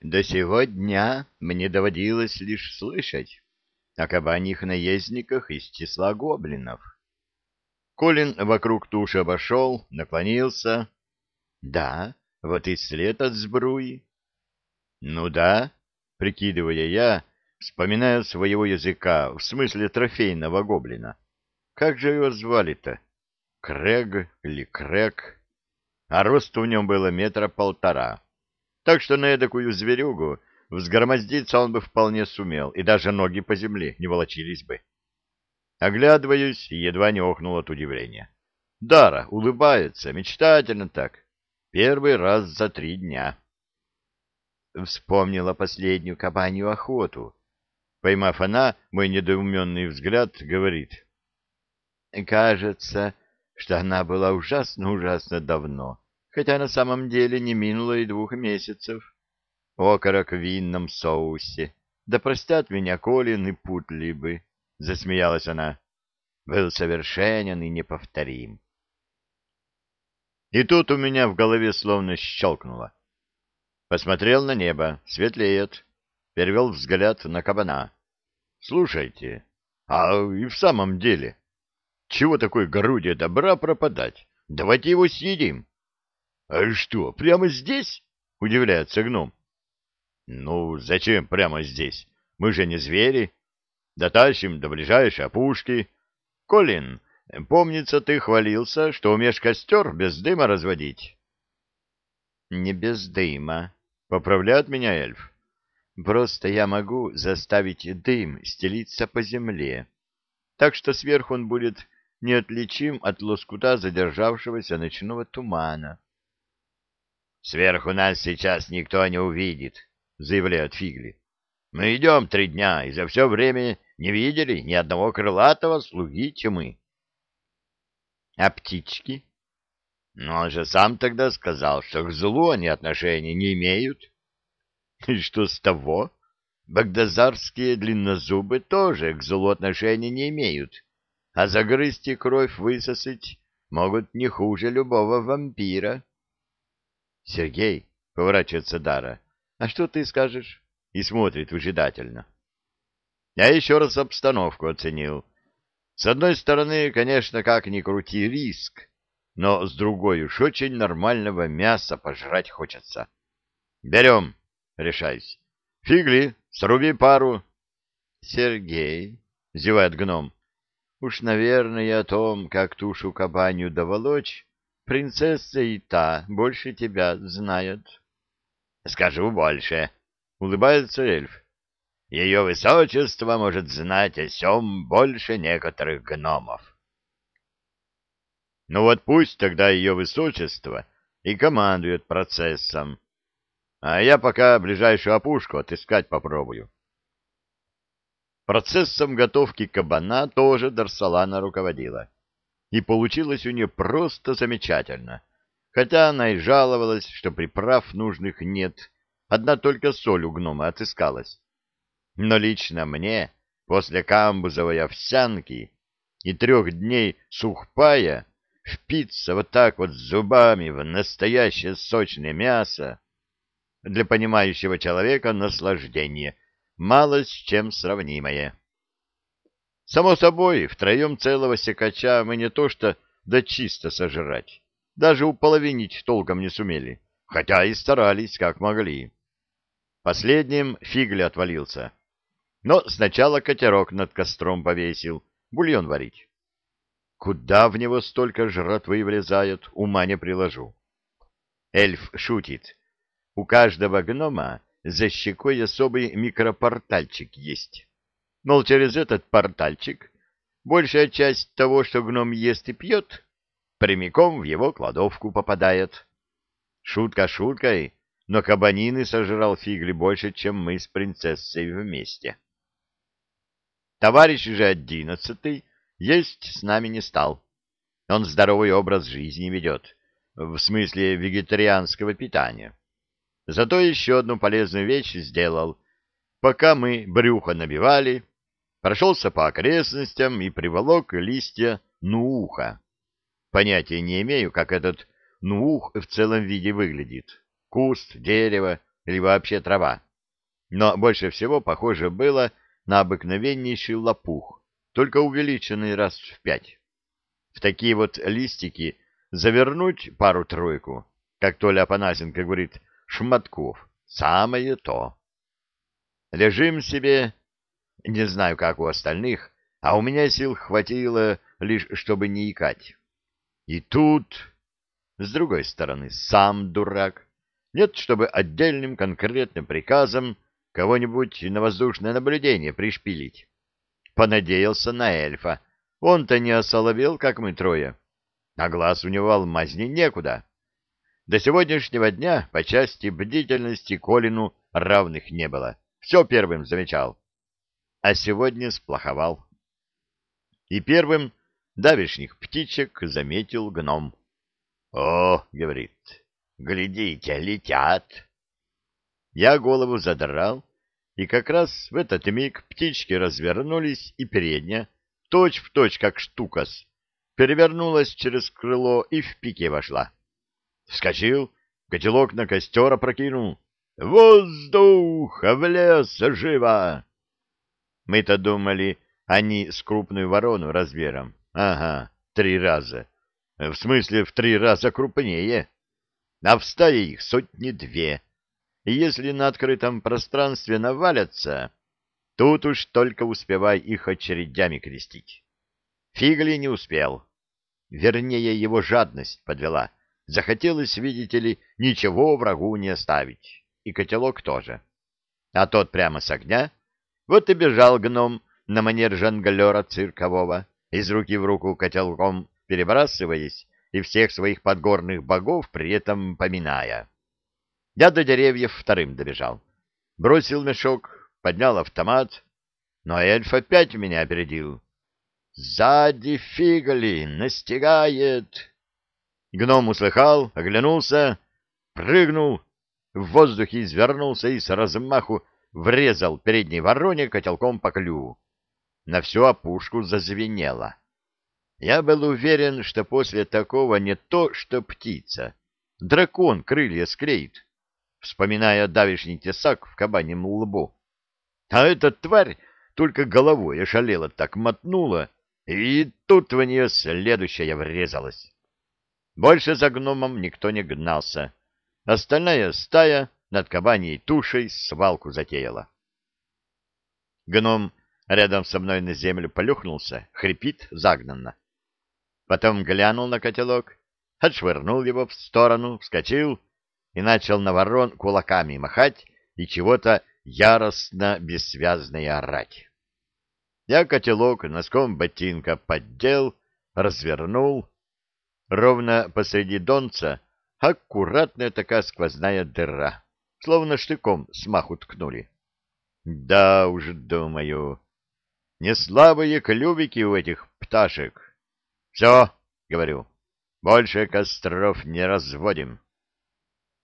До сего дня мне доводилось лишь слышать о кабаньих наездниках из числа гоблинов. Колин вокруг туши обошел, наклонился. Да, вот и след от сбруи. Ну да, прикидывая я, вспоминая своего языка, в смысле трофейного гоблина. Как же его звали-то? Крэг или Крэг? А рост в нем было метра полтора. Так что на эдакую зверюгу взгромоздиться он бы вполне сумел, и даже ноги по земле не волочились бы. Оглядываюсь едва не охнул от удивления. Дара улыбается, мечтательно так. Первый раз за три дня. Вспомнила последнюю кабанью охоту. Поймав она, мой недоуменный взгляд говорит. Кажется, что она была ужасно-ужасно давно, хотя на самом деле не минуло и двух месяцев. Окорок в винном соусе. Да простят меня Колин и Путлибы. — засмеялась она. «Был совершенен и неповторим». И тут у меня в голове словно щелкнуло. Посмотрел на небо, светлеет, перевел взгляд на кабана. «Слушайте, а и в самом деле, чего такой груди добра пропадать? Давайте его съедим». «А что, прямо здесь?» — удивляется гном. «Ну, зачем прямо здесь? Мы же не звери, Дотащим до ближайшей опушки. Колин, помнится, ты хвалился, что умеешь костер без дыма разводить. Не без дыма, поправляет меня эльф. Просто я могу заставить дым стелиться по земле, так что сверху он будет неотличим от лоскута задержавшегося ночного тумана. «Сверху нас сейчас никто не увидит», — заявляет Фигли. «Мы идем три дня, и за все время не видели ни одного крылатого слуги тьмы. — А птички? — Ну, он же сам тогда сказал, что к злу они отношения не имеют. — И что с того? Багдазарские длиннозубы тоже к злу отношения не имеют, а загрызть и кровь высосать могут не хуже любого вампира. — Сергей, — поворачивается Дара, — а что ты скажешь? И смотрит выжидательно. — я еще раз обстановку оценил. С одной стороны, конечно, как ни крути, риск, но с другой уж очень нормального мяса пожрать хочется. Берем, решайся. Фигли, сруби пару. Сергей, зевает гном, уж, наверное, о том, как тушу кабанью доволочь, принцесса и та больше тебя знает. Скажу больше, улыбается эльф. Ее высочество может знать о сем больше некоторых гномов. Ну вот пусть тогда ее высочество и командует процессом, а я пока ближайшую опушку отыскать попробую. Процессом готовки кабана тоже Дарсалана руководила. И получилось у нее просто замечательно, хотя она и жаловалась, что приправ нужных нет, одна только соль у гнома отыскалась но лично мне после камбузовой овсянки и трех дней сухпая впиться вот так вот зубами в настоящее сочное мясо для понимающего человека наслаждение, мало с чем сравнимое. Само собой, втроем целого секача мы не то что да чисто сожрать, даже уполовинить толком не сумели, хотя и старались как могли. Последним фигли отвалился. Но сначала катерок над костром повесил, бульон варить. Куда в него столько жратвы влезает, ума не приложу. Эльф шутит. У каждого гнома за щекой особый микропортальчик есть. Мол, через этот портальчик большая часть того, что гном ест и пьет, прямиком в его кладовку попадает. Шутка шуткой, но кабанины сожрал фигли больше, чем мы с принцессой вместе. Товарищ же одиннадцатый есть с нами не стал. Он здоровый образ жизни ведет, в смысле вегетарианского питания. Зато еще одну полезную вещь сделал. Пока мы брюхо набивали, прошелся по окрестностям и приволок листья нууха. Понятия не имею, как этот нуух в целом виде выглядит. Куст, дерево, или вообще трава. Но больше всего похоже было на обыкновеннейший лопух, только увеличенный раз в пять. В такие вот листики завернуть пару-тройку, как Толя Апанасенко говорит, шматков, самое то. Лежим себе, не знаю, как у остальных, а у меня сил хватило лишь, чтобы не икать. И тут, с другой стороны, сам дурак. Нет, чтобы отдельным конкретным приказом кого-нибудь на воздушное наблюдение пришпилить. Понадеялся на эльфа. Он-то не осоловел, как мы трое. А глаз у него алмазни некуда. До сегодняшнего дня по части бдительности Колину равных не было. Все первым замечал. А сегодня сплоховал. И первым давишних птичек заметил гном. — О, — говорит, — глядите, летят. Я голову задрал, и как раз в этот миг птички развернулись, и передняя, точь в точь как штукас, перевернулась через крыло и в пике вошла. Вскочил, котелок на костер опрокинул. «Воздух! В лес! Живо!» Мы-то думали, они с крупную ворону размером. Ага, три раза. В смысле, в три раза крупнее. А в стае их сотни две. И если на открытом пространстве навалятся, тут уж только успевай их очередями крестить. Фигли не успел. Вернее, его жадность подвела. Захотелось, видите ли, ничего врагу не оставить. И котелок тоже. А тот прямо с огня. Вот и бежал гном на манер жонглера циркового, из руки в руку котелком перебрасываясь и всех своих подгорных богов при этом поминая. Я до деревьев вторым добежал. Бросил мешок, поднял автомат, но эльф опять меня опередил. «Сзади фигли! Настигает!» Гном услыхал, оглянулся, прыгнул, в воздухе извернулся и с размаху врезал передней вороне котелком по клюву на всю опушку зазвенело. Я был уверен, что после такого не то, что птица. Дракон крылья склеит, вспоминая давишний тесак в кабанем лбу. А эта тварь только головой ошалела, так мотнула, и тут в нее следующая врезалась. Больше за гномом никто не гнался. Остальная стая над кабаньей тушей свалку затеяла. Гном Рядом со мной на землю полюхнулся, хрипит загнанно. Потом глянул на котелок, отшвырнул его в сторону, вскочил и начал на ворон кулаками махать и чего-то яростно бессвязное орать. Я котелок носком ботинка поддел, развернул. Ровно посреди донца аккуратная такая сквозная дыра, словно штыком смаху ткнули. Да уж, думаю, не слабые клювики у этих пташек. Все, говорю, больше костров не разводим.